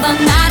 the night.